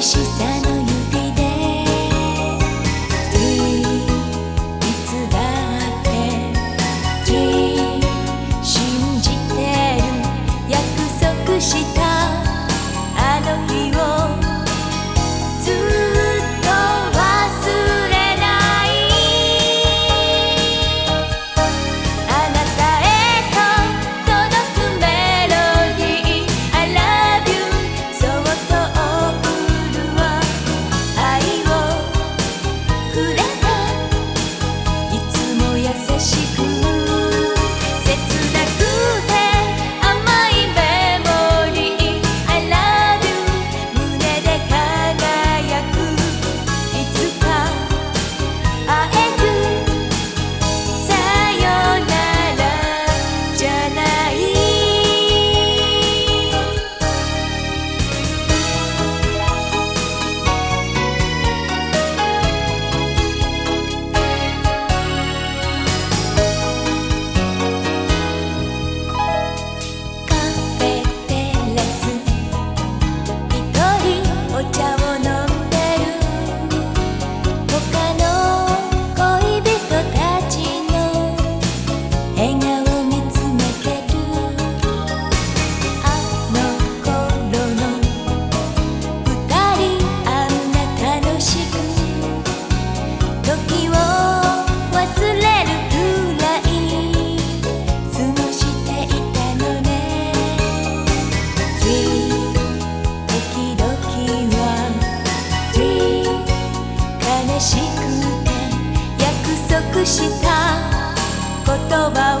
石さ。した。言葉を